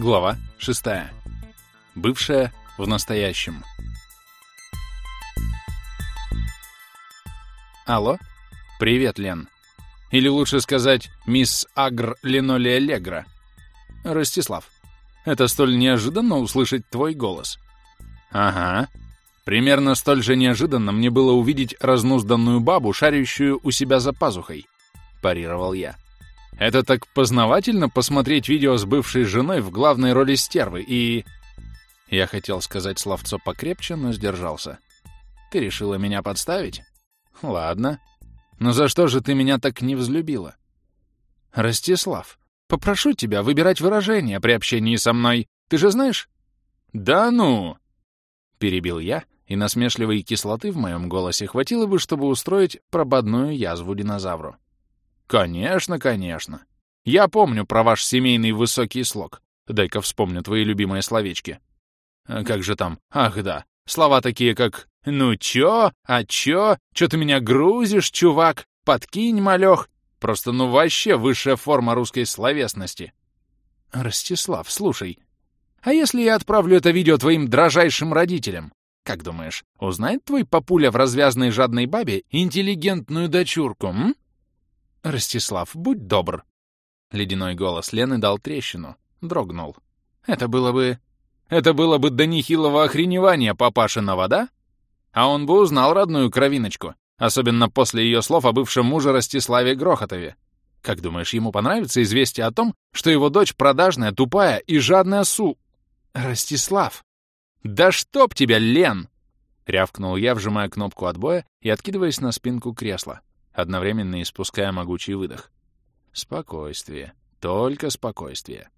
Глава 6. Бывшая в настоящем. Алло? Привет, Лен. Или лучше сказать, мисс Агр Линолия Легра. Ростислав, это столь неожиданно услышать твой голос. Ага. Примерно столь же неожиданно мне было увидеть разнузданную бабу, шарящую у себя за пазухой. Парировал я. Это так познавательно посмотреть видео с бывшей женой в главной роли стервы и... Я хотел сказать словцо покрепче, но сдержался. Ты решила меня подставить? Ладно. Но за что же ты меня так не взлюбила? Ростислав, попрошу тебя выбирать выражения при общении со мной. Ты же знаешь? Да ну! Перебил я, и насмешливой кислоты в моем голосе хватило бы, чтобы устроить прободную язву динозавру. «Конечно, конечно. Я помню про ваш семейный высокий слог. Дай-ка вспомню твои любимые словечки. А как же там? Ах, да. Слова такие, как «ну чё?», «а чё?», «чё ты меня грузишь, чувак?», «подкинь, малёх?». Просто ну вообще высшая форма русской словесности. Ростислав, слушай, а если я отправлю это видео твоим дрожайшим родителям? Как думаешь, узнает твой папуля в развязной жадной бабе интеллигентную дочурку, м? «Ростислав, будь добр!» Ледяной голос Лены дал трещину, дрогнул. «Это было бы... Это было бы до нехилого охреневания папашиного, да? А он бы узнал родную кровиночку, особенно после ее слов о бывшем муже Ростиславе Грохотове. Как думаешь, ему понравится известие о том, что его дочь продажная, тупая и жадная су... Ростислав! Да чтоб тебя, Лен!» Рявкнул я, вжимая кнопку отбоя и откидываясь на спинку кресла одновременно испуская могучий выдох. Спокойствие. Только спокойствие.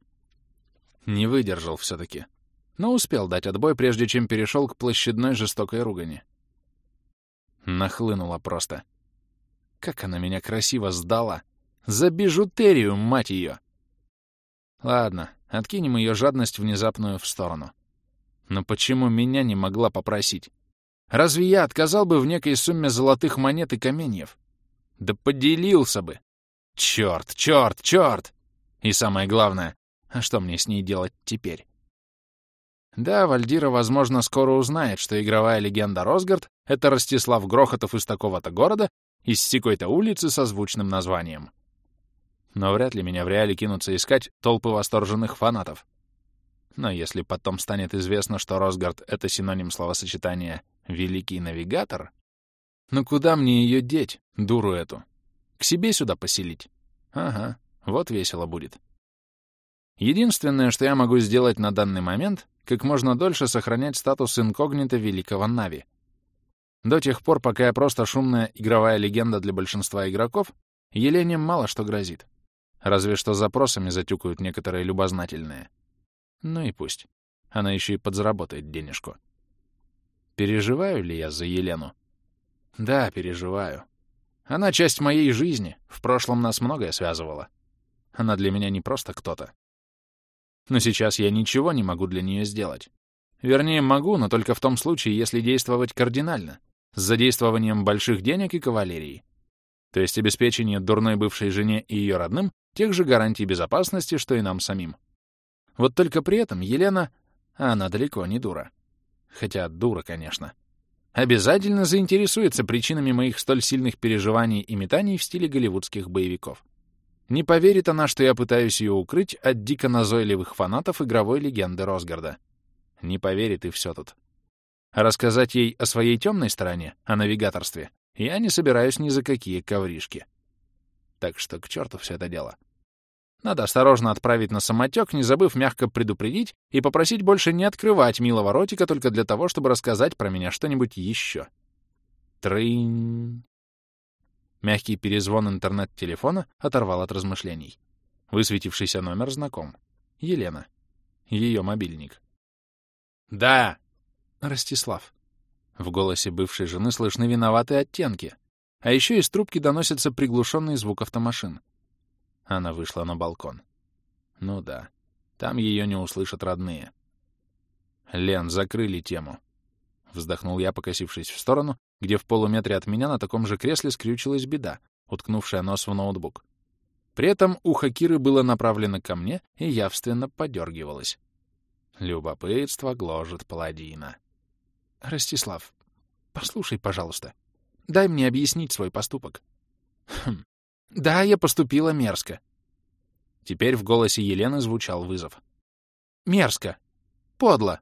Не выдержал все-таки. Но успел дать отбой, прежде чем перешел к площадной жестокой ругани. Нахлынула просто. Как она меня красиво сдала! За бижутерию, мать ее! Ладно, откинем ее жадность внезапную в сторону. Но почему меня не могла попросить? Разве я отказал бы в некой сумме золотых монет и каменьев? Да поделился бы. Черт, черт, черт! И самое главное, а что мне с ней делать теперь? Да, Вальдира, возможно, скоро узнает, что игровая легенда Росгард — это Ростислав Грохотов из такого-то города, из секой-то улицы со звучным названием. Но вряд ли меня в реале кинутся искать толпы восторженных фанатов. Но если потом станет известно, что Росгард — это синоним словосочетания «великий навигатор», ну куда мне ее деть, дуру эту? К себе сюда поселить? Ага, вот весело будет. Единственное, что я могу сделать на данный момент, как можно дольше сохранять статус инкогнито великого Нави. До тех пор, пока я просто шумная игровая легенда для большинства игроков, Елене мало что грозит. Разве что запросами затюкают некоторые любознательные. Ну и пусть. Она еще и подзаработает денежку. Переживаю ли я за Елену? Да, переживаю. Она часть моей жизни. В прошлом нас многое связывало. Она для меня не просто кто-то. Но сейчас я ничего не могу для нее сделать. Вернее, могу, но только в том случае, если действовать кардинально, с задействованием больших денег и кавалерии. То есть обеспечение дурной бывшей жене и ее родным тех же гарантий безопасности, что и нам самим. Вот только при этом Елена... А она далеко не дура. Хотя дура, конечно обязательно заинтересуется причинами моих столь сильных переживаний и метаний в стиле голливудских боевиков. Не поверит она, что я пытаюсь ее укрыть от дико назойливых фанатов игровой легенды Росгарда. Не поверит и все тут. рассказать ей о своей темной стороне, о навигаторстве, я не собираюсь ни за какие ковришки. Так что к черту все это дело. Надо осторожно отправить на самотек, не забыв мягко предупредить и попросить больше не открывать милого ротика только для того, чтобы рассказать про меня что-нибудь еще. Трынь. Мягкий перезвон интернет-телефона оторвал от размышлений. Высветившийся номер знаком. Елена. Ее мобильник. «Да!» «Ростислав». В голосе бывшей жены слышны виноватые оттенки. А еще из трубки доносится приглушенный звук автомашин. Она вышла на балкон. Ну да, там ее не услышат родные. Лен, закрыли тему. Вздохнул я, покосившись в сторону, где в полуметре от меня на таком же кресле скрючилась беда, уткнувшая нос в ноутбук. При этом ухо Киры было направлено ко мне и явственно подергивалось. Любопытство гложет паладина. «Ростислав, послушай, пожалуйста. Дай мне объяснить свой поступок». «Хм. Да, я поступила мерзко». Теперь в голосе Елены звучал вызов. «Мерзко. Подло.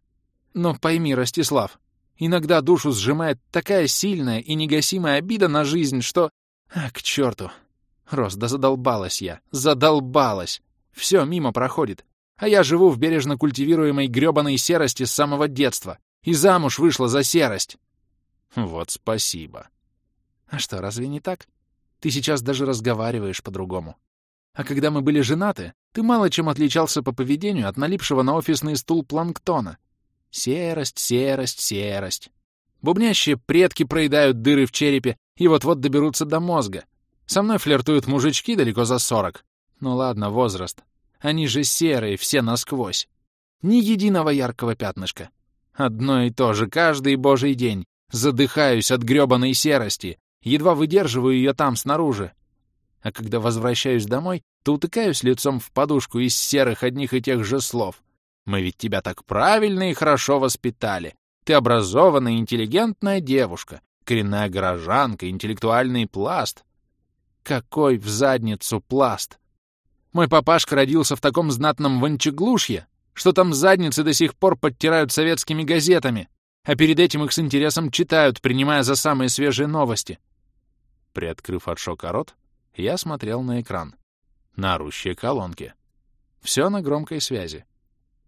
Но пойми, Ростислав, иногда душу сжимает такая сильная и негасимая обида на жизнь, что... А, к черту! Рос, да задолбалась я, задолбалась! Все мимо проходит. А я живу в бережно культивируемой грёбаной серости с самого детства. И замуж вышла за серость. Вот спасибо. А что, разве не так? Ты сейчас даже разговариваешь по-другому. А когда мы были женаты, ты мало чем отличался по поведению от налипшего на офисный стул планктона. Серость, серость, серость. Бубнящие предки проедают дыры в черепе и вот-вот доберутся до мозга. Со мной флиртуют мужички далеко за сорок. Ну ладно, возраст. Они же серые, все насквозь. Ни единого яркого пятнышка. Одно и то же каждый божий день. Задыхаюсь от грёбаной серости. Едва выдерживаю ее там, снаружи. А когда возвращаюсь домой, то утыкаюсь лицом в подушку из серых одних и тех же слов. Мы ведь тебя так правильно и хорошо воспитали. Ты образованная, интеллигентная девушка, коренная горожанка, интеллектуальный пласт. Какой в задницу пласт! Мой папашка родился в таком знатном вончеглушье, что там задницы до сих пор подтирают советскими газетами, а перед этим их с интересом читают, принимая за самые свежие новости. Приоткрыв от шока рот, я смотрел на экран. На орущие колонки. Все на громкой связи.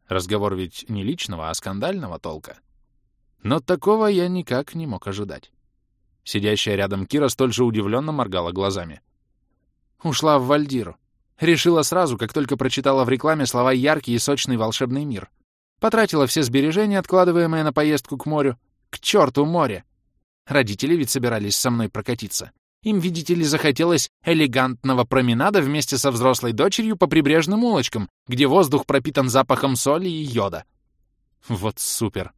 Разговор ведь не личного, а скандального толка. Но такого я никак не мог ожидать. Сидящая рядом Кира столь же удивленно моргала глазами. Ушла в Вальдиру. Решила сразу, как только прочитала в рекламе слова «яркий и сочный волшебный мир». Потратила все сбережения, откладываемые на поездку к морю. К черту море! Родители ведь собирались со мной прокатиться. Им, видите ли, захотелось элегантного променада вместе со взрослой дочерью по прибрежным улочкам, где воздух пропитан запахом соли и йода. Вот супер.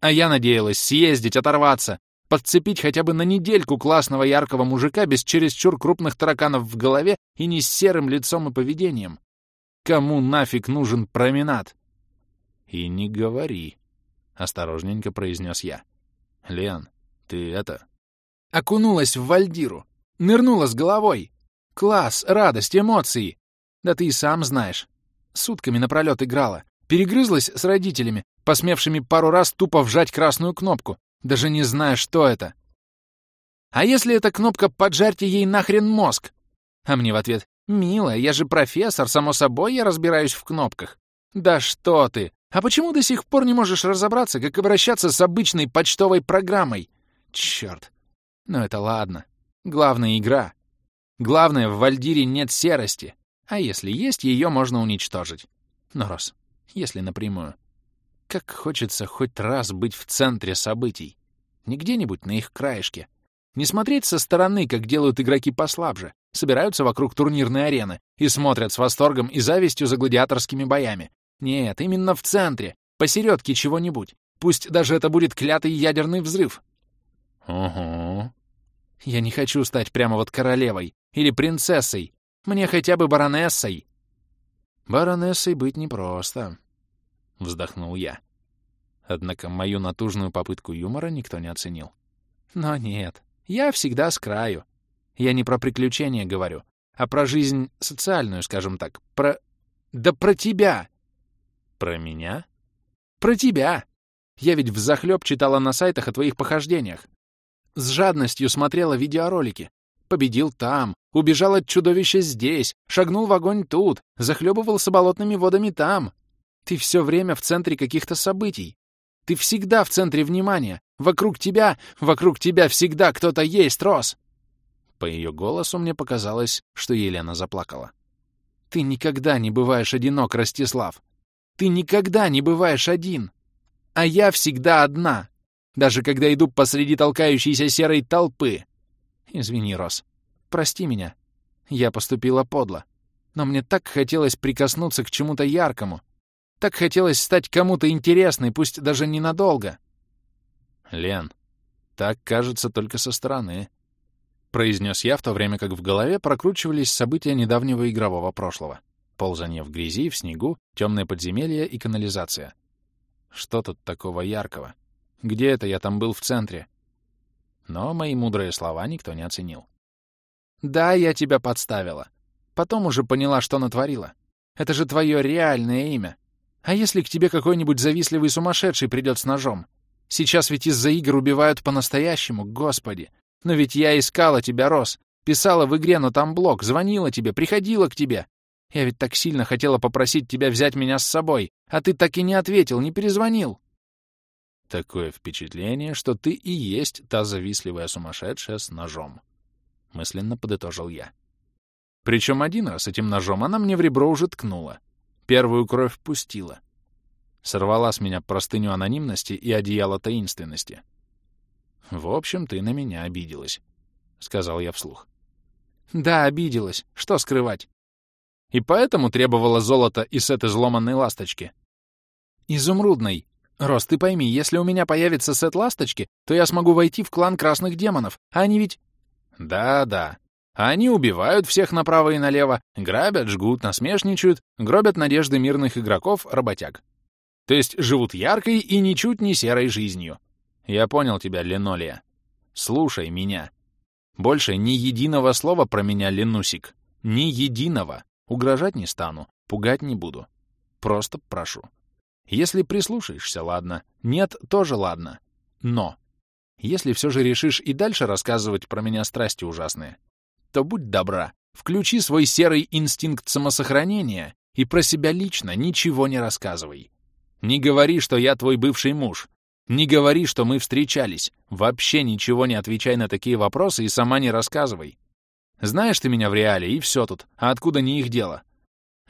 А я надеялась съездить, оторваться, подцепить хотя бы на недельку классного яркого мужика без чересчур крупных тараканов в голове и не с серым лицом и поведением. Кому нафиг нужен променад? И не говори, — осторожненько произнес я. Лен, ты это... Окунулась в Вальдиру, нырнула с головой. Класс, радость, эмоции. Да ты и сам знаешь. Сутками напролёт играла, перегрызлась с родителями, посмевшими пару раз тупо вжать красную кнопку, даже не зная, что это. А если эта кнопка «поджарьте ей нахрен мозг»? А мне в ответ «Милая, я же профессор, само собой я разбираюсь в кнопках». Да что ты! А почему до сих пор не можешь разобраться, как обращаться с обычной почтовой программой? Чёрт. Ну это ладно. Главная — игра. Главное, в Вальдире нет серости. А если есть, ее можно уничтожить. Но, Рос, если напрямую. Как хочется хоть раз быть в центре событий. Не где-нибудь на их краешке. Не смотреть со стороны, как делают игроки послабже, собираются вокруг турнирной арены и смотрят с восторгом и завистью за гладиаторскими боями. Нет, именно в центре, посередке чего-нибудь. Пусть даже это будет клятый ядерный взрыв. Угу. Я не хочу стать прямо вот королевой или принцессой. Мне хотя бы баронессой. Баронессой быть непросто. — вздохнул я. Однако мою натужную попытку юмора никто не оценил. Но нет, я всегда с краю. Я не про приключения говорю, а про жизнь социальную, скажем так. Про... Да про тебя! Про меня? Про тебя! Я ведь взахлёб читала на сайтах о твоих похождениях. С жадностью смотрела видеоролики. Победил там, убежал от чудовища здесь, шагнул в огонь тут, захлебывался болотными водами там. Ты все время в центре каких-то событий. Ты всегда в центре внимания. Вокруг тебя, вокруг тебя всегда кто-то есть, Рос. По ее голосу мне показалось, что Елена заплакала. Ты никогда не бываешь одинок, Ростислав. Ты никогда не бываешь один. А я всегда одна. Даже когда иду посреди толкающейся серой толпы. Извини, Рос. Прости меня. Я поступила подло. Но мне так хотелось прикоснуться к чему-то яркому, так хотелось стать кому-то интересной, пусть даже ненадолго. Лен, так кажется только со стороны. — произнес я, в то время как в голове прокручивались события недавнего игрового прошлого. Ползание в грязи, в снегу, темное подземелье и канализация. Что тут такого яркого? Где это я там был в центре? Но мои мудрые слова никто не оценил. «Да, я тебя подставила. Потом уже поняла, что натворила. Это же твое реальное имя. А если к тебе какой-нибудь завистливый сумасшедший придет с ножом? Сейчас ведь из-за игр убивают по-настоящему, господи. Но ведь я искала тебя, Рос. Писала в игре, но там блок, звонила тебе, приходила к тебе. Я ведь так сильно хотела попросить тебя взять меня с собой, а ты так и не ответил, не перезвонил. Такое впечатление, что ты и есть та завистливая сумасшедшая с ножом. Мысленно подытожил я. Причем один раз этим ножом она мне в ребро уже ткнула. Первую кровь пустила. Сорвала с меня простыню анонимности и одеяло таинственности. «В общем, ты на меня обиделась», — сказал я вслух. «Да, обиделась. Что скрывать?» «И поэтому требовала золота и сет изломанной ласточки?» «Изумрудной. Рос, ты пойми, если у меня появится сет ласточки, то я смогу войти в клан красных демонов, а они ведь...» «Да-да. Они убивают всех направо и налево, грабят, жгут, насмешничают, гробят надежды мирных игроков-работяг. То есть живут яркой и ничуть не серой жизнью. Я понял тебя, Ленолия. Слушай меня. Больше ни единого слова про меня, Ленусик. Ни единого. Угрожать не стану, пугать не буду. Просто прошу. Если прислушаешься, ладно. Нет, тоже ладно. Но если все же решишь и дальше рассказывать про меня страсти ужасные, то будь добра, включи свой серый инстинкт самосохранения и про себя лично ничего не рассказывай. Не говори, что я твой бывший муж. Не говори, что мы встречались. Вообще ничего не отвечай на такие вопросы и сама не рассказывай. Знаешь ты меня в реале, и все тут. А откуда не их дело?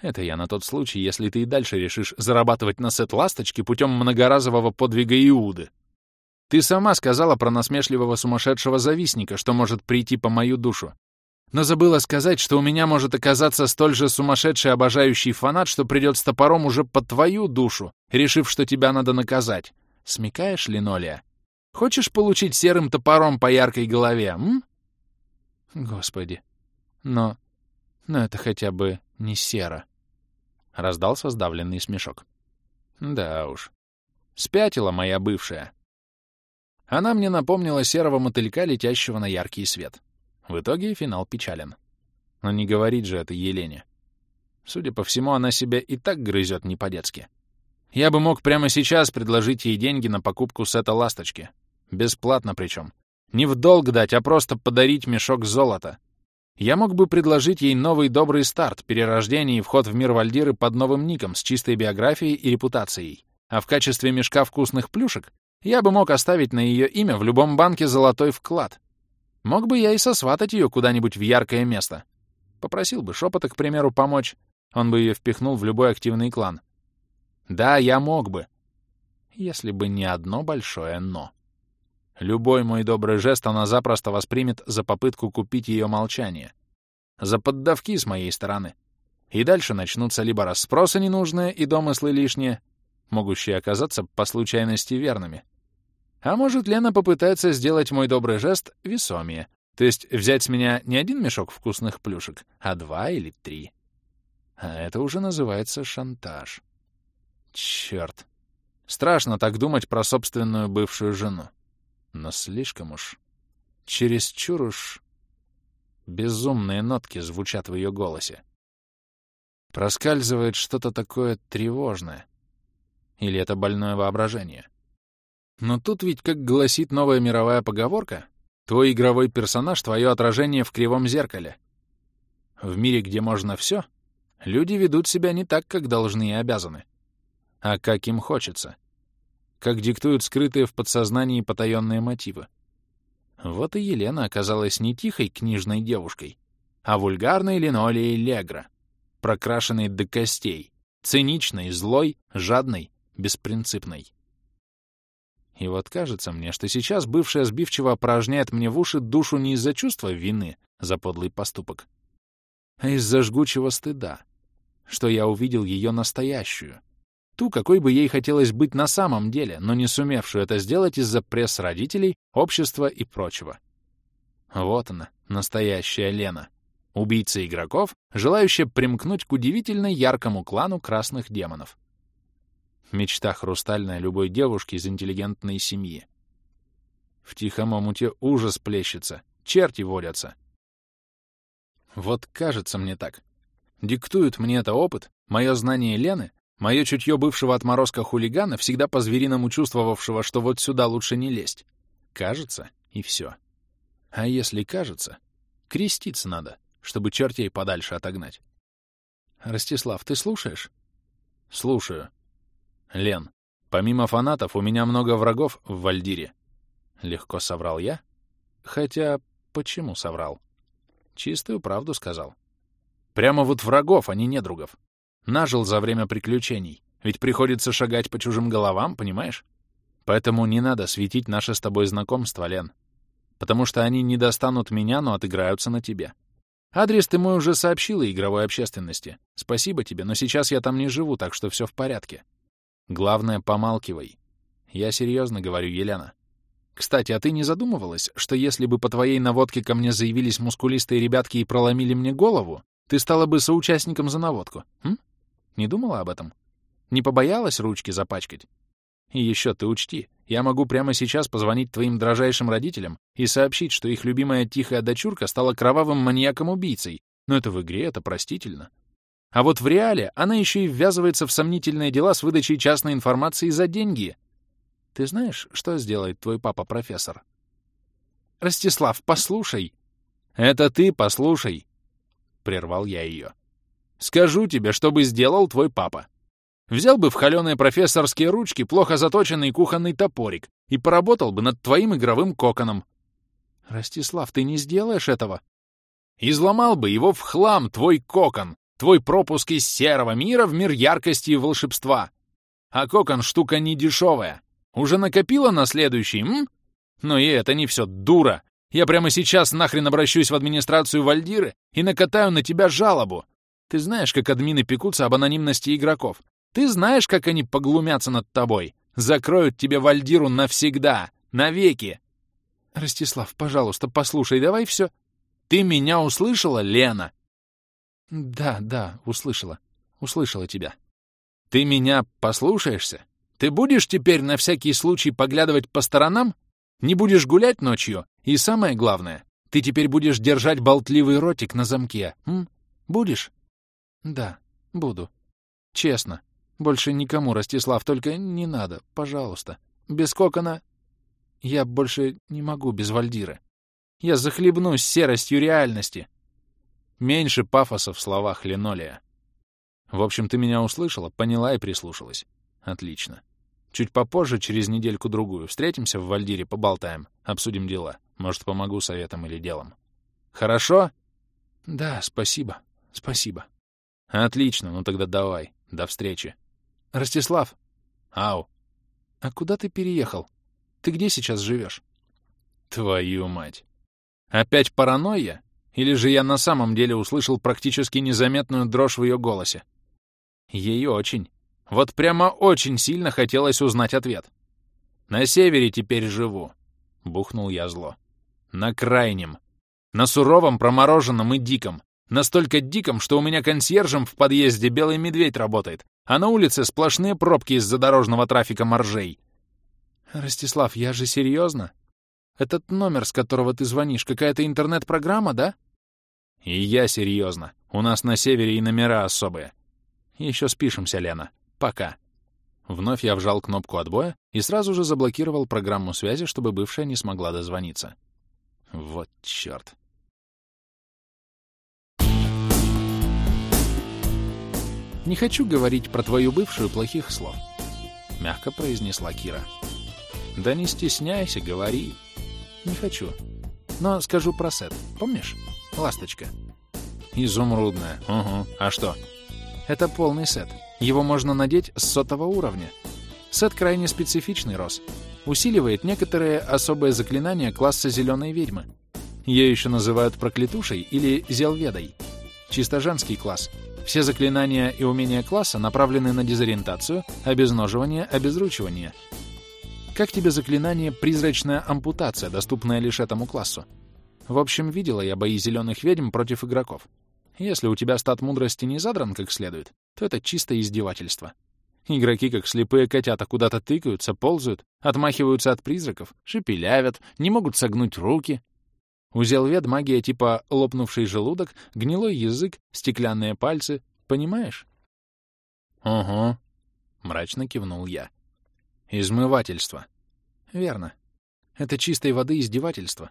Это я на тот случай, если ты и дальше решишь зарабатывать на сет ласточки путем многоразового подвига Иуды. Ты сама сказала про насмешливого сумасшедшего завистника, что может прийти по мою душу. Но забыла сказать, что у меня может оказаться столь же сумасшедший обожающий фанат, что придет с топором уже под твою душу, решив, что тебя надо наказать. Смекаешь, Линолия? Хочешь получить серым топором по яркой голове, м? Господи. Но... Но это хотя бы не сера. Раздался сдавленный смешок. Да уж. Спятила моя бывшая. Она мне напомнила серого мотылька, летящего на яркий свет. В итоге финал печален. Но не говорит же это Елене. Судя по всему, она себя и так грызет не по-детски. Я бы мог прямо сейчас предложить ей деньги на покупку сета ласточки. Бесплатно причем. Не в долг дать, а просто подарить мешок золота. Я мог бы предложить ей новый добрый старт, перерождение и вход в мир Вальдиры под новым ником с чистой биографией и репутацией. А в качестве мешка вкусных плюшек я бы мог оставить на ее имя в любом банке золотой вклад. Мог бы я и сосватать ее куда-нибудь в яркое место. Попросил бы шепота, к примеру, помочь. Он бы ее впихнул в любой активный клан. Да, я мог бы. Если бы не одно большое «но». Любой мой добрый жест она запросто воспримет за попытку купить ее молчание. За поддавки с моей стороны. И дальше начнутся либо расспросы ненужные и домыслы лишние, могущие оказаться по случайности верными, а может, Лена попытается сделать мой добрый жест весомее, то есть взять с меня не один мешок вкусных плюшек, а два или три. А это уже называется шантаж. Черт. Страшно так думать про собственную бывшую жену. Но слишком уж... Чересчур уж... Безумные нотки звучат в ее голосе. Проскальзывает что-то такое тревожное. Или это больное воображение? — но тут ведь, как гласит новая мировая поговорка, твой игровой персонаж — твое отражение в кривом зеркале. В мире, где можно все, люди ведут себя не так, как должны и обязаны, а как им хочется, как диктуют скрытые в подсознании потаенные мотивы. Вот и Елена оказалась не тихой книжной девушкой, а вульгарной линолеей легра, прокрашенной до костей, циничной, злой, жадной, беспринципной. И вот кажется мне, что сейчас бывшая сбивчиво опорожняет мне в уши душу не из-за чувства вины за подлый поступок, а из-за жгучего стыда, что я увидел ее настоящую, ту, какой бы ей хотелось быть на самом деле, но не сумевшую это сделать из-за пресс родителей, общества и прочего. Вот она, настоящая Лена. Убийца игроков, желающая примкнуть к удивительно яркому клану красных демонов. Мечта хрустальная любой девушки из интеллигентной семьи. В тихом омуте ужас плещется, черти водятся. Вот кажется мне так. Диктует мне это опыт, мое знание Лены, мое чутье бывшего отморозка хулигана, всегда по-звериному чувствовавшего, что вот сюда лучше не лезть. Кажется, и все. А если кажется, креститься надо, чтобы чертей подальше отогнать. Ростислав, ты слушаешь? Слушаю. Лен, помимо фанатов, у меня много врагов в Вальдире. Легко соврал я. Хотя, почему соврал? Чистую правду сказал. Прямо вот врагов, а не недругов. Нажил за время приключений. Ведь приходится шагать по чужим головам, понимаешь? Поэтому не надо светить наше с тобой знакомство, Лен. Потому что они не достанут меня, но отыграются на тебе. Адрес ты мой уже сообщила игровой общественности. Спасибо тебе, но сейчас я там не живу, так что все в порядке. Главное, помалкивай. Я серьезно говорю, Елена. Кстати, а ты не задумывалась, что если бы по твоей наводке ко мне заявились мускулистые ребятки и проломили мне голову, ты стала бы соучастником за наводку? М? Не думала об этом? Не побоялась ручки запачкать? И еще ты учти, я могу прямо сейчас позвонить твоим дрожайшим родителям и сообщить, что их любимая тихая дочурка стала кровавым маньяком-убийцей. Но это в игре, это простительно. А вот в реале она еще и ввязывается в сомнительные дела с выдачей частной информации за деньги. Ты знаешь, что сделает твой папа-профессор? Ростислав, послушай. Это ты послушай. Прервал я ее. Скажу тебе, что бы сделал твой папа. Взял бы в холеные профессорские ручки плохо заточенный кухонный топорик и поработал бы над твоим игровым коконом. Ростислав, ты не сделаешь этого. Изломал бы его в хлам твой кокон, твой пропуск из серого мира в мир яркости и волшебства. А кокон штука не дешевая. Уже накопила на следующий, м? Но и это не все, дура. Я прямо сейчас нахрен обращусь в администрацию Вальдиры и накатаю на тебя жалобу. Ты знаешь, как админы пекутся об анонимности игроков. Ты знаешь, как они поглумятся над тобой? Закроют тебе Вальдиру навсегда, навеки. Ростислав, пожалуйста, послушай, давай все. Ты меня услышала, Лена? Да, да, услышала. Услышала тебя. Ты меня послушаешься? Ты будешь теперь на всякий случай поглядывать по сторонам? Не будешь гулять ночью? И самое главное, ты теперь будешь держать болтливый ротик на замке, м? Будешь? Да, буду. Честно. Больше никому, Ростислав, только не надо, пожалуйста. Без кокона... Я больше не могу без Вальдиры. Я захлебнусь серостью реальности. Меньше пафоса в словах линолея. В общем, ты меня услышала, поняла и прислушалась. Отлично. Чуть попозже, через недельку-другую, встретимся в Вальдире, поболтаем, обсудим дела. Может, помогу советом или делом. Хорошо? Да, спасибо. Спасибо. Отлично, ну тогда давай. До встречи. Ростислав. Ау. А куда ты переехал? Ты где сейчас живешь? Твою мать. Опять паранойя? Или же я на самом деле услышал практически незаметную дрожь в ее голосе? Ей очень. Вот прямо очень сильно хотелось узнать ответ. «На севере теперь живу», — бухнул я зло. «На крайнем. На суровом, промороженном и диком. Настолько диком, что у меня консьержем в подъезде белый медведь работает, а на улице сплошные пробки из-за дорожного трафика моржей. Ростислав, я же серьезно? Этот номер, с которого ты звонишь, какая-то интернет-программа, да? И я серьезно. У нас на севере и номера особые. Еще спишемся, Лена. Пока. Вновь я вжал кнопку отбоя и сразу же заблокировал программу связи, чтобы бывшая не смогла дозвониться. Вот чёрт. «Не хочу говорить про твою бывшую плохих слов», — мягко произнесла Кира. «Да не стесняйся, говори». «Не хочу. Но скажу про сет. Помнишь? Ласточка». «Изумрудная. Угу. А что?» «Это полный сет. Его можно надеть с сотого уровня. Сет крайне специфичный, Рос. Усиливает некоторые особые заклинания класса зеленой ведьмы. Ее еще называют проклятушей или зелведой. Чисто женский класс — все заклинания и умения класса направлены на дезориентацию, обезноживание, обезручивание. Как тебе заклинание «Призрачная ампутация», доступное лишь этому классу? В общем, видела я бои зеленых ведьм против игроков. Если у тебя стат мудрости не задран как следует, то это чистое издевательство. Игроки, как слепые котята, куда-то тыкаются, ползают, отмахиваются от призраков, шепелявят, не могут согнуть руки. У Зелвед магия типа лопнувший желудок, гнилой язык, стеклянные пальцы. Понимаешь? — Ого, — мрачно кивнул я. — Измывательство. — Верно. Это чистой воды издевательство.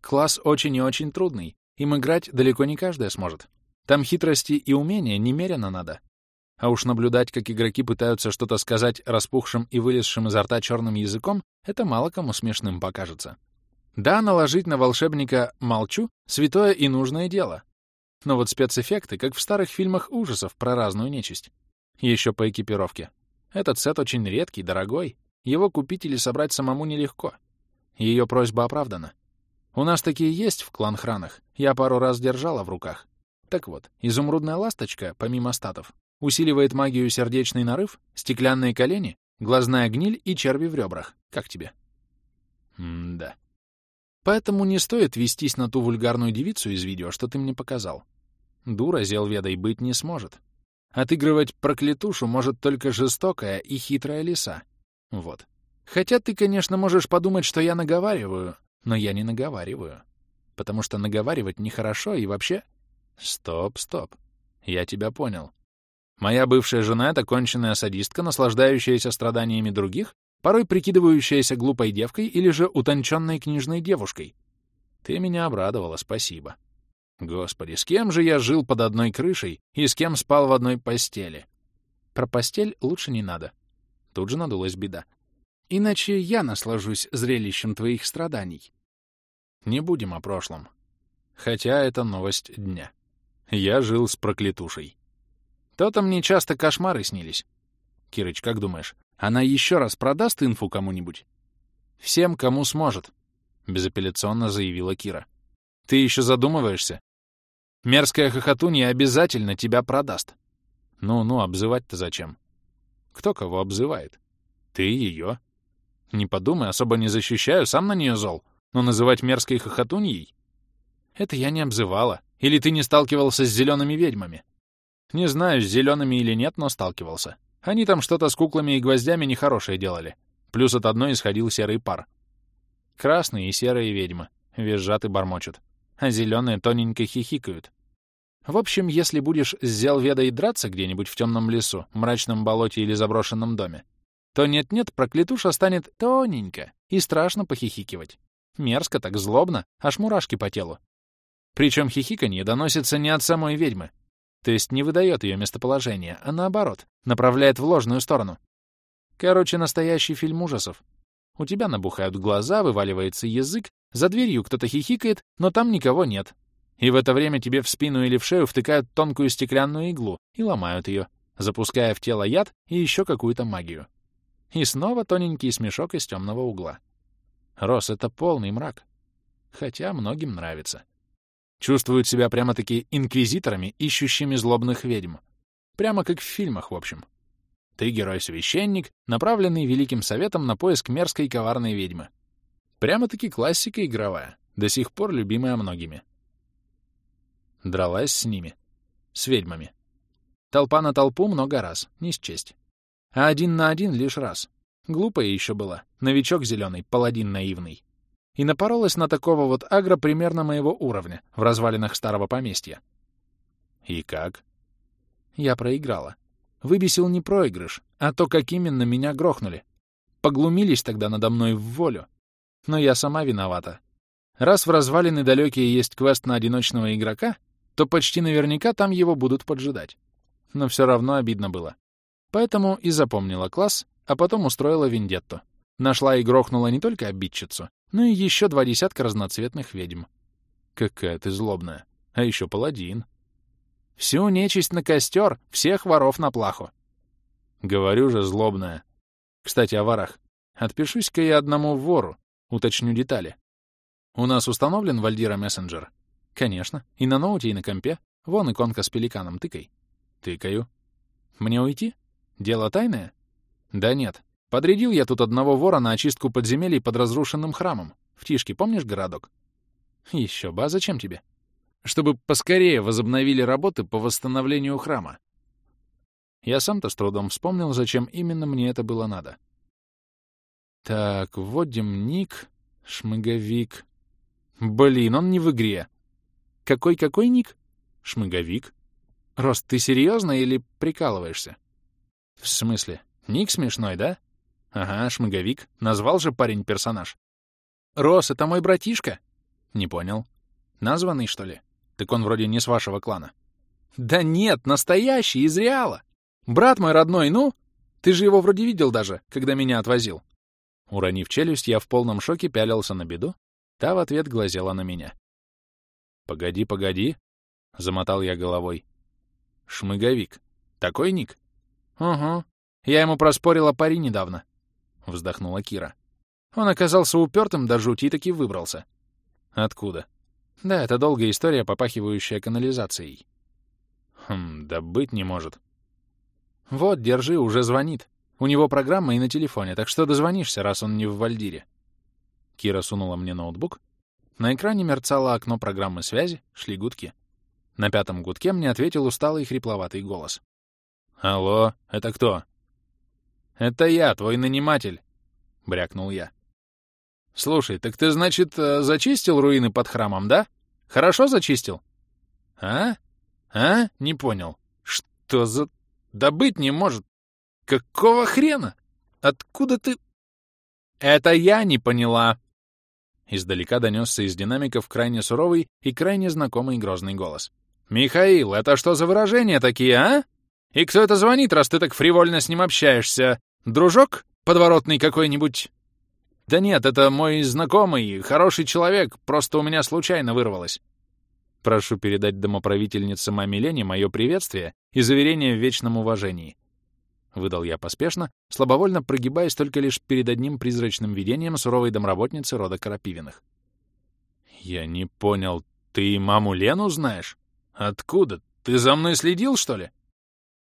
Класс очень и очень трудный, им играть далеко не каждая сможет. Там хитрости и умения немерено надо. А уж наблюдать, как игроки пытаются что-то сказать распухшим и вылезшим изо рта черным языком, это мало кому смешным покажется. Да, наложить на волшебника «молчу» — святое и нужное дело. Но вот спецэффекты, как в старых фильмах ужасов про разную нечисть. Еще по экипировке. Этот сет очень редкий, дорогой. Его купить или собрать самому нелегко. Ее просьба оправдана. У нас такие есть в клан-хранах. Я пару раз держала в руках. Так вот, изумрудная ласточка, помимо статов, Усиливает магию сердечный нарыв, стеклянные колени, глазная гниль и черви в ребрах. Как тебе? М-да. Поэтому не стоит вестись на ту вульгарную девицу из видео, что ты мне показал. Дура Зелведой быть не сможет. Отыгрывать проклятушу может только жестокая и хитрая лиса. Вот. Хотя ты, конечно, можешь подумать, что я наговариваю, но я не наговариваю. Потому что наговаривать нехорошо и вообще... Стоп, стоп. Я тебя понял. Моя бывшая жена — это конченная садистка, наслаждающаяся страданиями других, порой прикидывающаяся глупой девкой или же утонченной книжной девушкой. Ты меня обрадовала, спасибо. Господи, с кем же я жил под одной крышей и с кем спал в одной постели? Про постель лучше не надо. Тут же надулась беда. Иначе я наслажусь зрелищем твоих страданий. Не будем о прошлом. Хотя это новость дня. Я жил с проклятушей. То-то мне часто кошмары снились. Кирыч, как думаешь, она еще раз продаст инфу кому-нибудь? Всем, кому сможет, — безапелляционно заявила Кира. Ты еще задумываешься? Мерзкая хохотунья обязательно тебя продаст. Ну-ну, обзывать-то зачем? Кто кого обзывает? Ты ее. Не подумай, особо не защищаю, сам на нее зол. Но называть мерзкой хохотуньей? Это я не обзывала. Или ты не сталкивался с зелеными ведьмами? Не знаю, с зелеными или нет, но сталкивался. Они там что-то с куклами и гвоздями нехорошее делали. Плюс от одной исходил серый пар. Красные и серые ведьмы. Визжат и бормочут. А зеленые тоненько хихикают. В общем, если будешь с Зелведой драться где-нибудь в темном лесу, мрачном болоте или заброшенном доме, то нет-нет, проклятуша станет тоненько и страшно похихикивать. Мерзко так, злобно, аж мурашки по телу. Причем хихиканье доносится не от самой ведьмы, то есть не выдает ее местоположение, а наоборот, направляет в ложную сторону. Короче, настоящий фильм ужасов. У тебя набухают глаза, вываливается язык, за дверью кто-то хихикает, но там никого нет. И в это время тебе в спину или в шею втыкают тонкую стеклянную иглу и ломают ее, запуская в тело яд и еще какую-то магию. И снова тоненький смешок из темного угла. Рос — это полный мрак. Хотя многим нравится. Чувствуют себя прямо-таки инквизиторами, ищущими злобных ведьм. Прямо как в фильмах, в общем. Ты герой-священник, направленный Великим Советом на поиск мерзкой коварной ведьмы. Прямо-таки классика игровая, до сих пор любимая многими. Дралась с ними. С ведьмами. Толпа на толпу много раз, не счесть. А один на один лишь раз. Глупая еще была. Новичок зеленый, паладин наивный и напоролась на такого вот агро примерно моего уровня в развалинах старого поместья. И как? Я проиграла. Выбесил не проигрыш, а то, как именно меня грохнули. Поглумились тогда надо мной в волю. Но я сама виновата. Раз в развалины далекие есть квест на одиночного игрока, то почти наверняка там его будут поджидать. Но все равно обидно было. Поэтому и запомнила класс, а потом устроила вендетту. Нашла и грохнула не только обидчицу, ну и еще два десятка разноцветных ведьм. Какая ты злобная. А еще паладин. Всю нечисть на костер, всех воров на плаху. Говорю же, злобная. Кстати, о ворах. Отпишусь-ка я одному вору, уточню детали. У нас установлен Вальдира мессенджер? Конечно. И на ноуте, и на компе. Вон иконка с пеликаном, тыкай. Тыкаю. Мне уйти? Дело тайное? Да нет. Подрядил я тут одного вора на очистку подземелий под разрушенным храмом. В Тишке, помнишь городок? Еще бы, а зачем тебе? Чтобы поскорее возобновили работы по восстановлению храма. Я сам-то с трудом вспомнил, зачем именно мне это было надо. Так, вводим ник, шмыговик. Блин, он не в игре. Какой-какой ник? Шмыговик. Рост, ты серьезно или прикалываешься? В смысле? Ник смешной, да? Ага, шмыговик. Назвал же парень персонаж. Рос, это мой братишка? Не понял. Названный, что ли? Так он вроде не с вашего клана. Да нет, настоящий, из Реала. Брат мой родной, ну? Ты же его вроде видел даже, когда меня отвозил. Уронив челюсть, я в полном шоке пялился на беду, та в ответ глазела на меня. «Погоди, погоди», — замотал я головой. «Шмыговик. Такой ник?» «Угу. Я ему проспорила пари недавно», — вздохнула Кира. «Он оказался упертым до жути таки выбрался». «Откуда?» «Да, это долгая история, попахивающая канализацией». «Хм, да быть не может». «Вот, держи, уже звонит. У него программа и на телефоне, так что дозвонишься, раз он не в Вальдире». Кира сунула мне ноутбук. На экране мерцало окно программы связи, шли гудки. На пятом гудке мне ответил усталый хрипловатый голос. «Алло, это кто?» «Это я, твой наниматель», — брякнул я. «Слушай, так ты, значит, э, зачистил руины под храмом, да? Хорошо зачистил?» «А? А? Не понял. Что за... Да быть не может. Какого хрена? Откуда ты...» «Это я не поняла!» Издалека донесся из динамиков крайне суровый и крайне знакомый грозный голос. «Михаил, это что за выражения такие, а? И кто это звонит, раз ты так фривольно с ним общаешься? Дружок? Подворотный какой-нибудь?» «Да нет, это мой знакомый, хороший человек, просто у меня случайно вырвалось». Прошу передать домоправительнице маме Лене мое приветствие и заверение в вечном уважении. — выдал я поспешно, слабовольно прогибаясь только лишь перед одним призрачным видением суровой домработницы рода Карапивиных. «Я не понял, ты маму Лену знаешь? Откуда? Ты за мной следил, что ли?»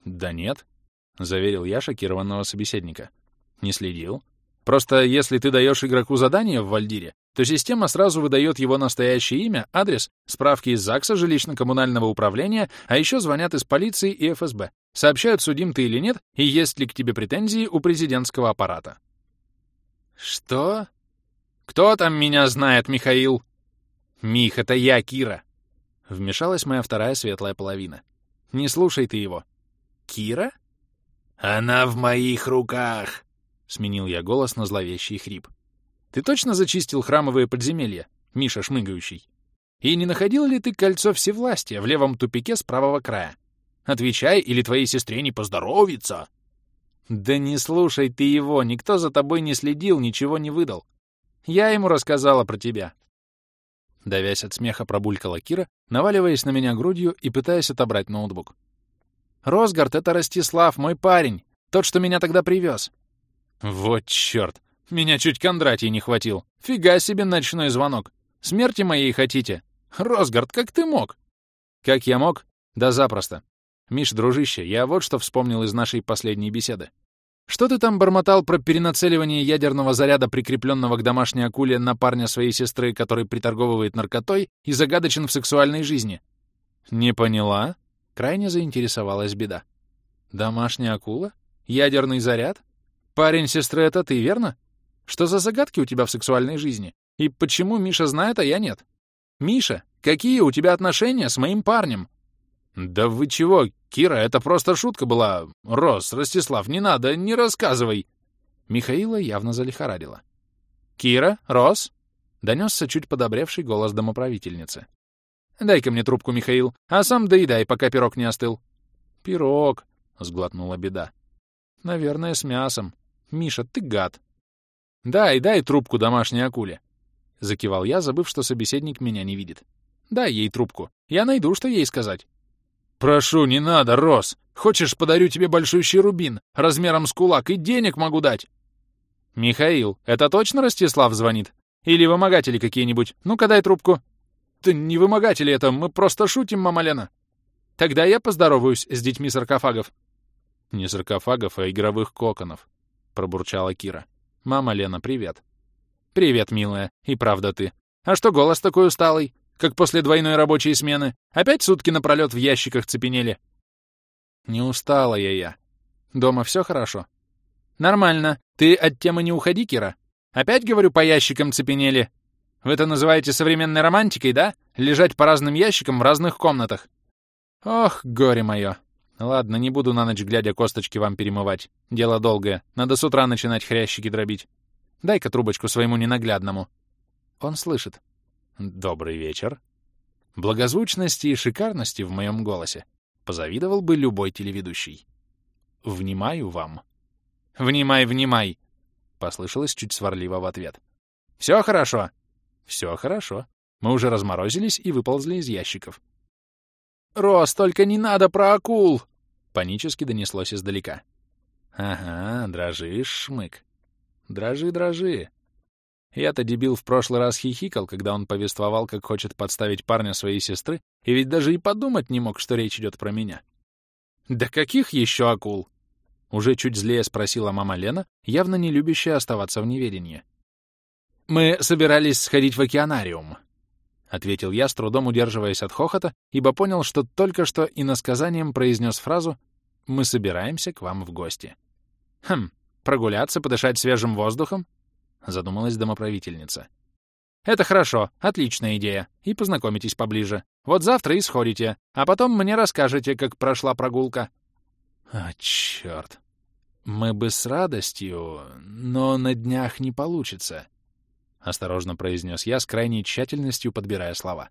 «Да нет», — заверил я шокированного собеседника. «Не следил. Просто если ты даешь игроку задание в Вальдире, то система сразу выдает его настоящее имя, адрес, справки из ЗАГСа, жилищно-коммунального управления, а еще звонят из полиции и ФСБ. Сообщают, судим ты или нет, и есть ли к тебе претензии у президентского аппарата. Что? Кто там меня знает, Михаил? Мих, это я, Кира. Вмешалась моя вторая светлая половина. Не слушай ты его. Кира? Она в моих руках, сменил я голос на зловещий хрип. Ты точно зачистил храмовые подземелья, Миша шмыгающий? И не находил ли ты кольцо всевластия в левом тупике с правого края? Отвечай, или твоей сестре не поздоровится!» «Да не слушай ты его, никто за тобой не следил, ничего не выдал. Я ему рассказала про тебя». Давясь от смеха, пробулькала Кира, наваливаясь на меня грудью и пытаясь отобрать ноутбук. «Росгард — это Ростислав, мой парень, тот, что меня тогда привез». «Вот чёрт! Меня чуть Кондратий не хватил. Фига себе ночной звонок. Смерти моей хотите? Росгард, как ты мог?» «Как я мог? Да запросто. «Миш, дружище, я вот что вспомнил из нашей последней беседы. Что ты там бормотал про перенацеливание ядерного заряда, прикрепленного к домашней акуле, на парня своей сестры, который приторговывает наркотой и загадочен в сексуальной жизни?» «Не поняла?» — крайне заинтересовалась беда. «Домашняя акула? Ядерный заряд? Парень сестры — это ты, верно? Что за загадки у тебя в сексуальной жизни? И почему Миша знает, а я нет? Миша, какие у тебя отношения с моим парнем?» «Да вы чего, Кира, это просто шутка была. Рос, Ростислав, не надо, не рассказывай!» Михаила явно залихорадила. «Кира? Рос?» — донесся чуть подобревший голос домоправительницы. «Дай-ка мне трубку, Михаил, а сам доедай, пока пирог не остыл». «Пирог», — сглотнула беда. «Наверное, с мясом. Миша, ты гад». «Дай, дай трубку домашней акуле», — закивал я, забыв, что собеседник меня не видит. «Дай ей трубку. Я найду, что ей сказать». «Прошу, не надо, Рос. Хочешь, подарю тебе большущий рубин, размером с кулак, и денег могу дать?» «Михаил, это точно Ростислав звонит? Или вымогатели какие-нибудь? Ну-ка дай трубку». «Да не вымогатели это, мы просто шутим, мама Лена». «Тогда я поздороваюсь с детьми саркофагов». «Не саркофагов, а игровых коконов», — пробурчала Кира. «Мама Лена, привет». «Привет, милая. И правда ты. А что голос такой усталый, как после двойной рабочей смены? Опять сутки напролёт в ящиках цепенели?» «Не устала я я. Дома все хорошо?» «Нормально. Ты от темы не уходи, Кира. Опять, говорю, по ящикам цепенели. Вы это называете современной романтикой, да? Лежать по разным ящикам в разных комнатах. Ох, горе мое. Ладно, не буду на ночь глядя косточки вам перемывать. Дело долгое. Надо с утра начинать хрящики дробить. Дай-ка трубочку своему ненаглядному. Он слышит. Добрый вечер. Благозвучности и шикарности в моем голосе позавидовал бы любой телеведущий. Внимаю вам. Внимай, внимай, послышалось чуть сварливо в ответ. Все хорошо. Все хорошо. Мы уже разморозились и выползли из ящиков. «Рос, только не надо про акул!» — панически донеслось издалека. «Ага, дрожишь, шмык. Дрожи, дрожи». Я-то дебил в прошлый раз хихикал, когда он повествовал, как хочет подставить парня своей сестры, и ведь даже и подумать не мог, что речь идет про меня. «Да каких еще акул?» Уже чуть злее спросила мама Лена, явно не любящая оставаться в неведении. «Мы собирались сходить в океанариум», — ответил я, с трудом удерживаясь от хохота, ибо понял, что только что иносказанием произнес фразу «Мы собираемся к вам в гости». «Хм, прогуляться, подышать свежим воздухом?» — задумалась домоправительница. «Это хорошо, отличная идея, и познакомитесь поближе. Вот завтра и сходите, а потом мне расскажете, как прошла прогулка». «А, чёрт. Мы бы с радостью, но на днях не получится. — осторожно произнес я, с крайней тщательностью подбирая слова.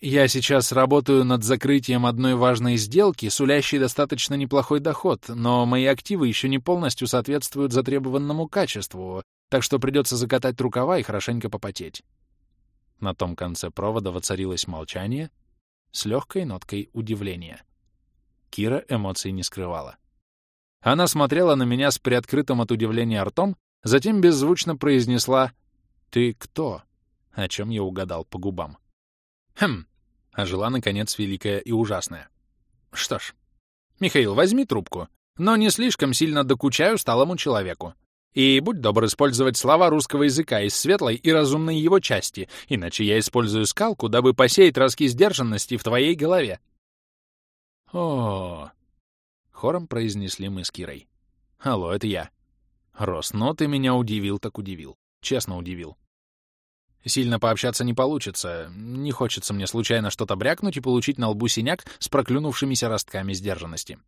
«Я сейчас работаю над закрытием одной важной сделки, сулящей достаточно неплохой доход, но мои активы еще не полностью соответствуют затребованному качеству, так что придется закатать рукава и хорошенько попотеть». На том конце провода воцарилось молчание с легкой ноткой удивления. Кира эмоций не скрывала. Она смотрела на меня с приоткрытым от удивления ртом, Затем беззвучно произнесла «Ты кто?» О чем я угадал по губам. «Хм!» — ожила, наконец, великая и ужасная. «Что ж, Михаил, возьми трубку, но не слишком сильно докучаю сталому человеку. И будь добр использовать слова русского языка из светлой и разумной его части, иначе я использую скалку, дабы посеять ростки сдержанности в твоей голове». «О!» — хором произнесли мы с Кирой. «Алло, это я. Рос, но ты меня удивил так удивил. Честно удивил. Сильно пообщаться не получится. Не хочется мне случайно что-то брякнуть и получить на лбу синяк с проклюнувшимися ростками сдержанности.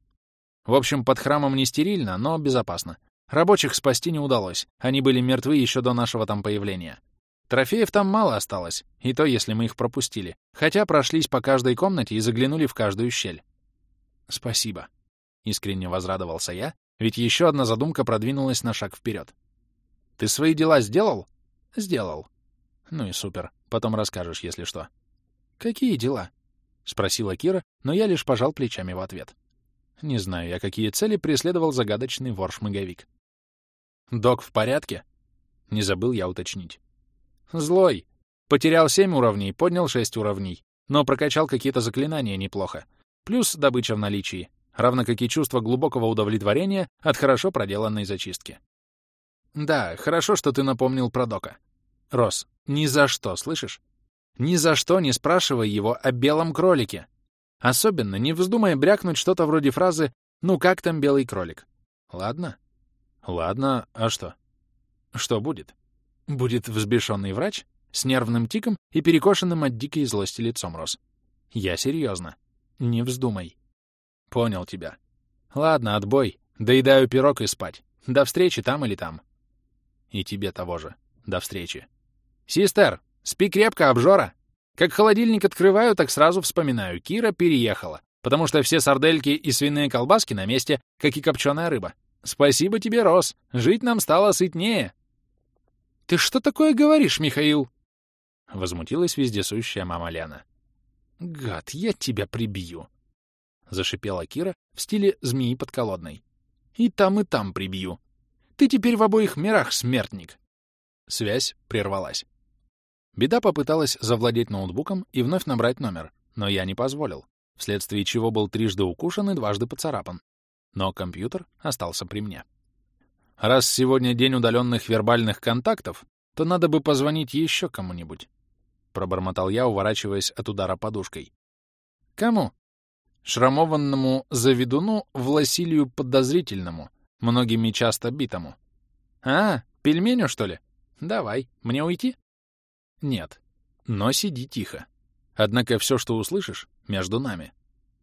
В общем, под храмом не стерильно, но безопасно. Рабочих спасти не удалось. Они были мертвы еще до нашего там появления. Трофеев там мало осталось, и то, если мы их пропустили. Хотя прошлись по каждой комнате и заглянули в каждую щель. Спасибо. Искренне возрадовался я, ведь еще одна задумка продвинулась на шаг вперед. «Ты свои дела сделал?» «Сделал». «Ну и супер. Потом расскажешь, если что». «Какие дела?» — спросила Кира, но я лишь пожал плечами в ответ. Не знаю я, какие цели преследовал загадочный вор-шмыговик. «Док в порядке?» — не забыл я уточнить. «Злой. Потерял семь уровней, поднял шесть уровней, но прокачал какие-то заклинания неплохо. Плюс добыча в наличии равно как и чувство глубокого удовлетворения от хорошо проделанной зачистки. Да, хорошо, что ты напомнил про Дока. Рос, ни за что, слышишь? Ни за что не спрашивай его о белом кролике. Особенно не вздумай брякнуть что-то вроде фразы «Ну как там белый кролик?» Ладно? Ладно, а что? Что будет? Будет взбешенный врач с нервным тиком и перекошенным от дикой злости лицом Рос. Я серьезно. Не вздумай. Понял тебя. Ладно, отбой. Доедаю пирог и спать. До встречи там или там. И тебе того же. До встречи. Систер, спи крепко, обжора. Как холодильник открываю, так сразу вспоминаю. Кира переехала, потому что все сардельки и свиные колбаски на месте, как и копченая рыба. Спасибо тебе, Рос. Жить нам стало сытнее. Ты что такое говоришь, Михаил? Возмутилась вездесущая мама Лена. Гад, я тебя прибью. — зашипела Кира в стиле змеи подколодной. «И там, и там прибью. Ты теперь в обоих мирах смертник». Связь прервалась. Беда попыталась завладеть ноутбуком и вновь набрать номер, но я не позволил, вследствие чего был трижды укушен и дважды поцарапан. Но компьютер остался при мне. Раз сегодня день удаленных вербальных контактов, то надо бы позвонить еще кому-нибудь. Пробормотал я, уворачиваясь от удара подушкой. Кому? Шрамованному заведуну Власилию Подозрительному, многими часто битому. А, пельменю, что ли? Давай, мне уйти? Нет, но сиди тихо. Однако все, что услышишь, между нами.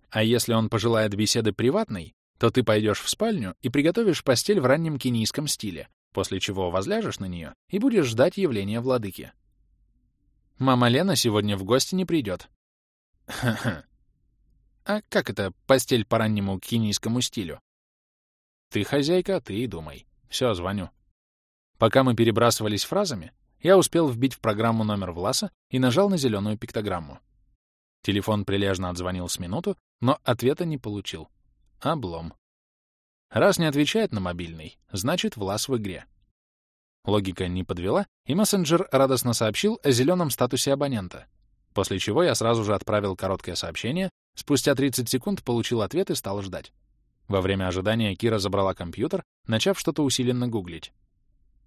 А если он пожелает беседы приватной, то ты пойдешь в спальню и приготовишь постель в раннем кенийском стиле, после чего возляжешь на нее и будешь ждать явления владыки. Мама Лена сегодня в гости не придет. Ха-ха. А как это постель по раннему кенийскому стилю? Ты хозяйка, ты и думай. Все, звоню. Пока мы перебрасывались фразами, я успел вбить в программу номер Власа и нажал на зеленую пиктограмму. Телефон прилежно отзвонил с минуту, но ответа не получил. Облом. Раз не отвечает на мобильный, значит, Влас в игре. Логика не подвела, и мессенджер радостно сообщил о зеленом статусе абонента, после чего я сразу же отправил короткое сообщение, спустя 30 секунд получил ответ и стал ждать. Во время ожидания Кира забрала компьютер, начав что-то усиленно гуглить.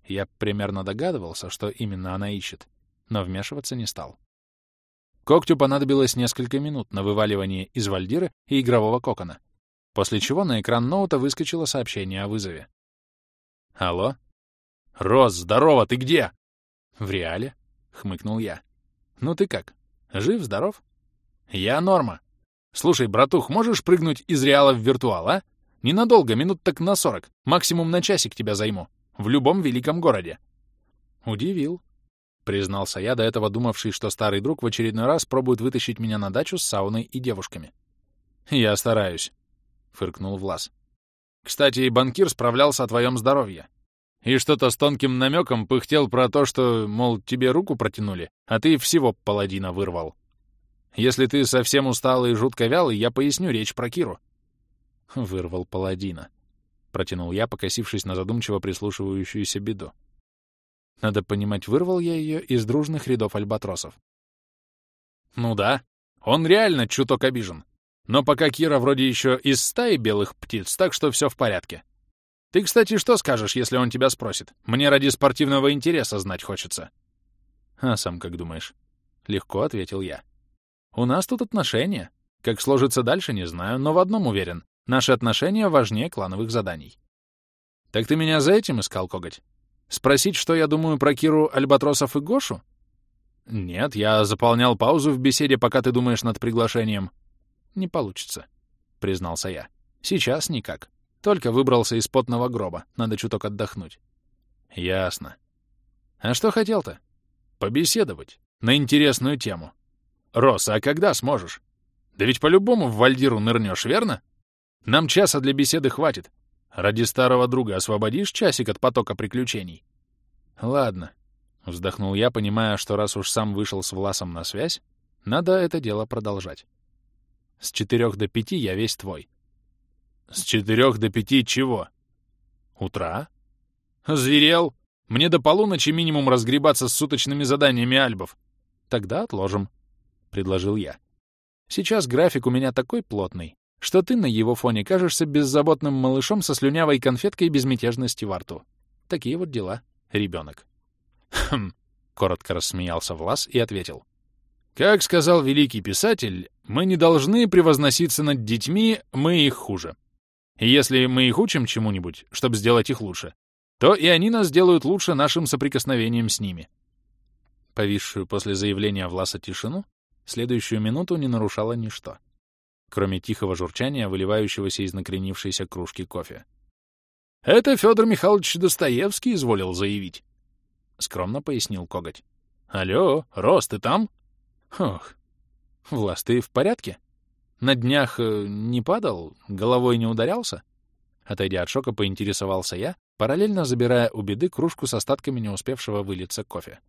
Я примерно догадывался, что именно она ищет, но вмешиваться не стал. Когтю понадобилось несколько минут на вываливание из вальдиры и игрового кокона, после чего на экран ноута выскочило сообщение о вызове. «Алло?» «Рос, здорово, ты где?» «В реале», — хмыкнул я. «Ну ты как? Жив, здоров?» «Я норма. Слушай, братух, можешь прыгнуть из реала в виртуал, а? Ненадолго, минут так на сорок. Максимум на часик тебя займу. В любом великом городе». «Удивил», — признался я, до этого думавший, что старый друг в очередной раз пробует вытащить меня на дачу с сауной и девушками. «Я стараюсь», — фыркнул Влас. «Кстати, банкир справлялся о твоем здоровье. И что-то с тонким намеком пыхтел про то, что, мол, тебе руку протянули, а ты всего паладина вырвал. Если ты совсем усталый и жутко вялый, я поясню речь про Киру». «Вырвал паладина», — протянул я, покосившись на задумчиво прислушивающуюся беду. Надо понимать, вырвал я ее из дружных рядов альбатросов. Ну да, он реально чуток обижен. Но пока Кира вроде еще из стаи белых птиц, так что все в порядке. Ты, кстати, что скажешь, если он тебя спросит? Мне ради спортивного интереса знать хочется. А сам как думаешь? Легко ответил я. У нас тут отношения. Как сложится дальше, не знаю, но в одном уверен. Наши отношения важнее клановых заданий. Так ты меня за этим искал, Коготь? Спросить, что я думаю про Киру, Альбатросов и Гошу? Нет, я заполнял паузу в беседе, пока ты думаешь над приглашением. Не получится, признался я. Сейчас никак. Только выбрался из потного гроба. Надо чуток отдохнуть. Ясно. А что хотел-то? Побеседовать. На интересную тему. Рос, а когда сможешь? Да ведь по-любому в Вальдиру нырнешь, верно? Нам часа для беседы хватит. Ради старого друга освободишь часик от потока приключений? Ладно. Вздохнул я, понимая, что раз уж сам вышел с Власом на связь, надо это дело продолжать. С четырех до пяти я весь твой. С четырех до пяти чего? Утра? Зверел. Мне до полуночи минимум разгребаться с суточными заданиями альбов. Тогда отложим, — предложил я. Сейчас график у меня такой плотный, что ты на его фоне кажешься беззаботным малышом со слюнявой конфеткой безмятежности во рту. Такие вот дела, ребенок. Хм, коротко рассмеялся Влас и ответил. Как сказал великий писатель, мы не должны превозноситься над детьми, мы их хуже. Если мы их учим чему-нибудь, чтобы сделать их лучше, то и они нас делают лучше нашим соприкосновением с ними. Повисшую после заявления Власа тишину, следующую минуту не нарушало ничто кроме тихого журчания, выливающегося из накренившейся кружки кофе. «Это Федор Михайлович Достоевский изволил заявить», — скромно пояснил коготь. «Алло, Рос, ты там?» «Ох, Влас, ты в порядке? На днях э, не падал, головой не ударялся?» Отойдя от шока, поинтересовался я, параллельно забирая у беды кружку с остатками не успевшего вылиться кофе.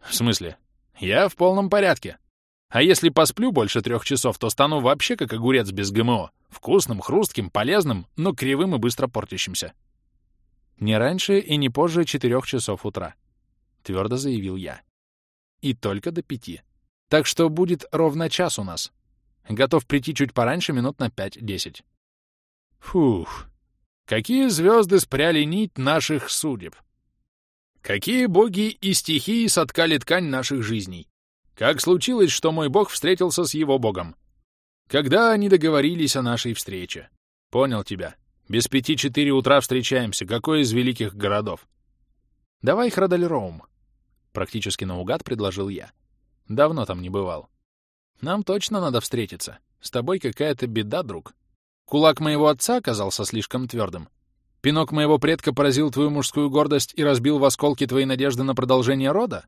«В смысле? Я в полном порядке. А если посплю больше трех часов, то стану вообще как огурец без ГМО. Вкусным, хрустким, полезным, но кривым и быстро портящимся. Не раньше и не позже четырех часов утра, — твердо заявил я. И только до пяти. Так что будет ровно час у нас. Готов прийти чуть пораньше, минут на пять-десять. Фух, какие звезды спряли нить наших судеб. Какие боги и стихии соткали ткань наших жизней? Как случилось, что мой бог встретился с его богом? Когда они договорились о нашей встрече? Понял тебя. Без пяти четыре утра встречаемся. Какой из великих городов? Давай Храдальроум. Практически наугад предложил я. Давно там не бывал. Нам точно надо встретиться. С тобой какая-то беда, друг. Кулак моего отца оказался слишком твердым. Пинок моего предка поразил твою мужскую гордость и разбил в осколки твои надежды на продолжение рода?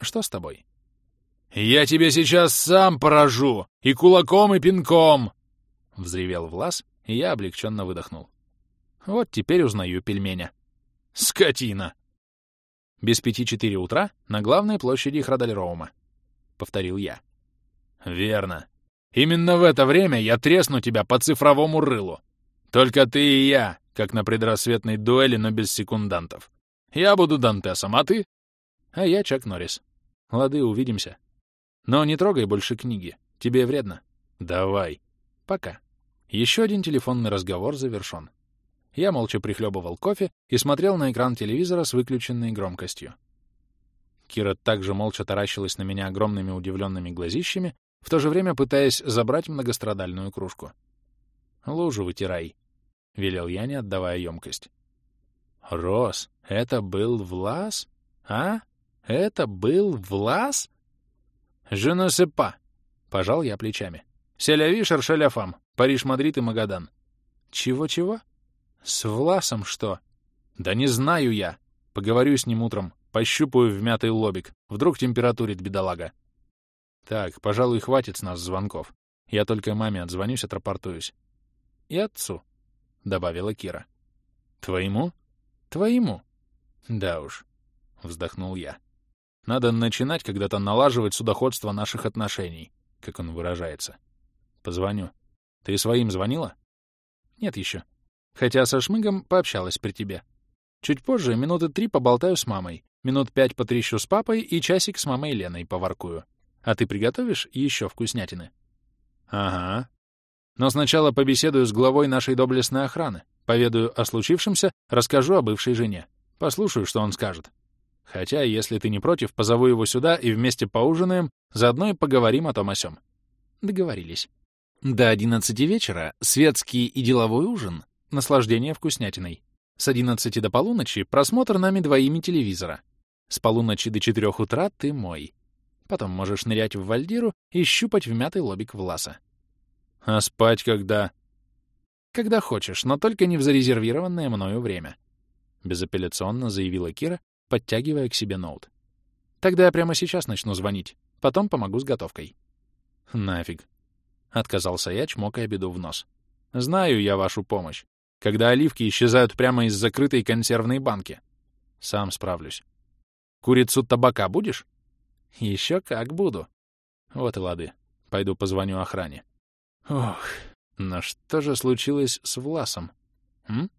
Что с тобой? «Я тебя сейчас сам поражу! И кулаком, и пинком!» Взревел Влас, и я облегченно выдохнул. Вот теперь узнаю пельменя. «Скотина!» Без пяти четыре утра на главной площади Храдальроума. Повторил я. «Верно. Именно в это время я тресну тебя по цифровому рылу. Только ты и я, как на предрассветной дуэли, но без секундантов. Я буду Дантесом, а ты? А я Чак Норрис. Лады, увидимся. Но не трогай больше книги. Тебе вредно. Давай. Пока. Еще один телефонный разговор завершен. Я молча прихлебывал кофе и смотрел на экран телевизора с выключенной громкостью. Кира также молча таращилась на меня огромными удивленными глазищами, в то же время пытаясь забрать многострадальную кружку. «Лужу вытирай», — велел я, не отдавая емкость. «Рос, это был Влас? А? Это был Влас?» «Je ne sais pas», — пожал я плечами. «C'est la vie, cherchez la femme, Париж, Мадрид и Магадан». «Чего-чего? С Власом что?» «Да не знаю я. Поговорю с ним утром, пощупаю вмятый лобик. Вдруг температурит бедолага». Так, пожалуй, хватит с нас звонков. Я только маме отзвонюсь, отрапортуюсь. И отцу, — добавила Кира. Твоему? Твоему. Да уж, — вздохнул я. Надо начинать когда-то налаживать судоходство наших отношений, как он выражается. Позвоню. Ты своим звонила? Нет еще. Хотя со Шмыгом пообщалась при тебе. Чуть позже минуты три поболтаю с мамой, минут пять потрещу с папой и часик с мамой Леной поваркую. А ты приготовишь еще вкуснятины? Ага. Но сначала побеседую с главой нашей доблестной охраны, поведаю о случившемся, расскажу о бывшей жене. Послушаю, что он скажет. Хотя, если ты не против, позову его сюда и вместе поужинаем, заодно и поговорим о том о сём. Договорились. До одиннадцати вечера светский и деловой ужин, наслаждение вкуснятиной. С одиннадцати до полуночи просмотр нами двоими телевизора. С полуночи до четырех утра ты мой. Потом можешь нырять в вальдиру и щупать вмятый лобик Власа. А спать когда? Когда хочешь, но только не в зарезервированное мною время. Безапелляционно заявила Кира, подтягивая к себе ноут. Тогда я прямо сейчас начну звонить. Потом помогу с готовкой. Нафиг. Отказался я, чмокая беду в нос. Знаю я вашу помощь. Когда оливки исчезают прямо из закрытой консервной банки. Сам справлюсь. Курицу табака будешь? Еще как буду. Вот и лады. Пойду позвоню охране. Ох, но что же случилось с Власом? М?